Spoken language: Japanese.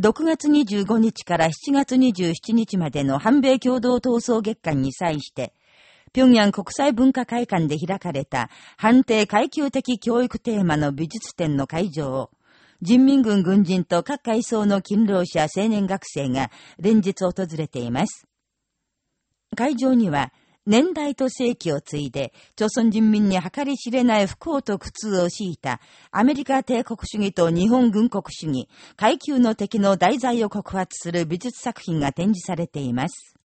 6月25日から7月27日までの反米共同闘争月間に際して、平壌国際文化会館で開かれた判定階級的教育テーマの美術展の会場を、人民軍軍人と各階層の勤労者青年学生が連日訪れています。会場には、年代と世紀を継いで、朝鮮人民に計り知れない不幸と苦痛を強いた、アメリカ帝国主義と日本軍国主義、階級の敵の題材を告発する美術作品が展示されています。